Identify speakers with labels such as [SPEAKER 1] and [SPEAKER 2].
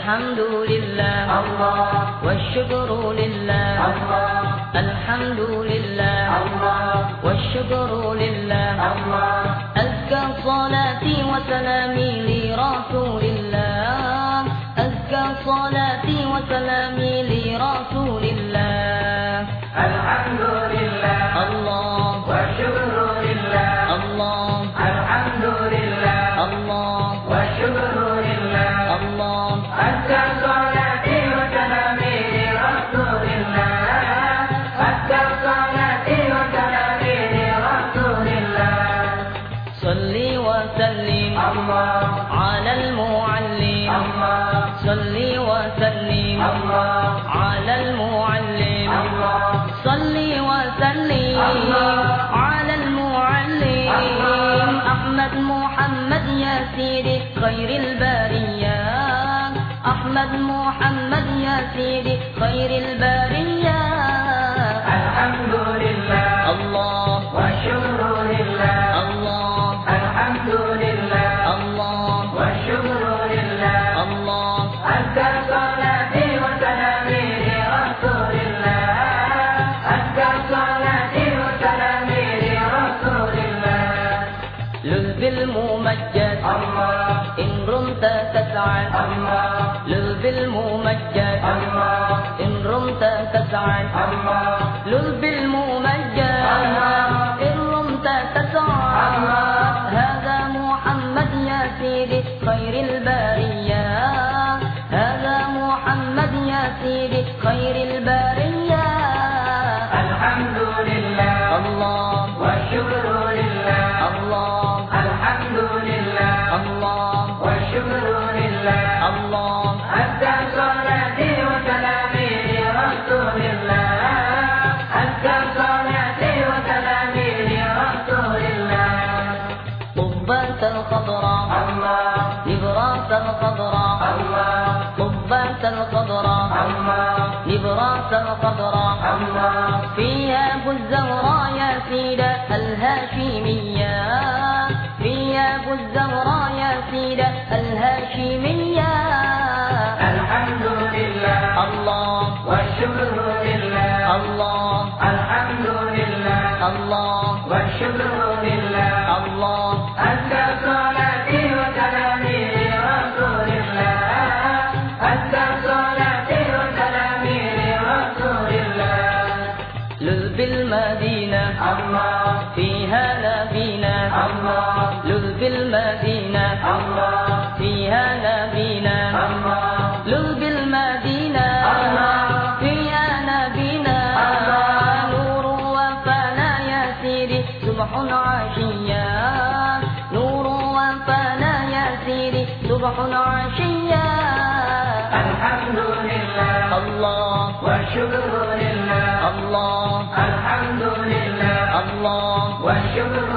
[SPEAKER 1] الحمد لله.
[SPEAKER 2] الله.
[SPEAKER 1] والشكر لله.
[SPEAKER 2] الله.
[SPEAKER 1] الحمد لله.
[SPEAKER 2] الله.
[SPEAKER 1] والشكر لله.
[SPEAKER 2] الله.
[SPEAKER 1] أزكى صلاتي وسلامي لرسول الله. أزكى صلاتي وسلامي لرسول صلي وسلم
[SPEAKER 2] الله
[SPEAKER 1] على المعلم.
[SPEAKER 2] الله
[SPEAKER 1] صلي وسلم
[SPEAKER 2] الله
[SPEAKER 1] على المعلم.
[SPEAKER 2] الله
[SPEAKER 1] صلي وسلم
[SPEAKER 2] الله
[SPEAKER 1] على المعلم. أحمد محمد يا سيدي خير البرية. أحمد محمد يا سيدي خير البرية. بالممجد
[SPEAKER 2] الله
[SPEAKER 1] إن رمت تسعد
[SPEAKER 2] الله
[SPEAKER 1] لذ بالممجد
[SPEAKER 2] الله
[SPEAKER 1] إن رمت تسعد
[SPEAKER 2] الله
[SPEAKER 1] لذ بالممجد
[SPEAKER 2] الله
[SPEAKER 1] إن رمت تسعد
[SPEAKER 2] الله
[SPEAKER 1] هذا محمد يا سيدي خير البرية هذا محمد يا سيدي خير البرية
[SPEAKER 2] الحمد لله.
[SPEAKER 1] الله.
[SPEAKER 2] والشكر
[SPEAKER 1] سيدة الهاشمية. فيها أبو الزهراء يا سيدة الهاشمية.
[SPEAKER 2] الحمد لله.
[SPEAKER 1] الله.
[SPEAKER 2] والشكر لله.
[SPEAKER 1] الله.
[SPEAKER 2] الحمد لله.
[SPEAKER 1] الله.
[SPEAKER 2] والشكر لله.
[SPEAKER 1] بالمدينة
[SPEAKER 2] الله
[SPEAKER 1] فيها نبينا
[SPEAKER 2] الله
[SPEAKER 1] لذ بالمدينة
[SPEAKER 2] الله
[SPEAKER 1] فيها نبينا
[SPEAKER 2] الله
[SPEAKER 1] لذ بالمدينة
[SPEAKER 2] الله
[SPEAKER 1] فيها نبينا
[SPEAKER 2] الله
[SPEAKER 1] نور وفانا يا سيدي صبح عشيا نور وفانا يا سيدي صبح عشيا
[SPEAKER 2] الحمد لله.
[SPEAKER 1] الله.
[SPEAKER 2] والشكر لله.
[SPEAKER 1] الله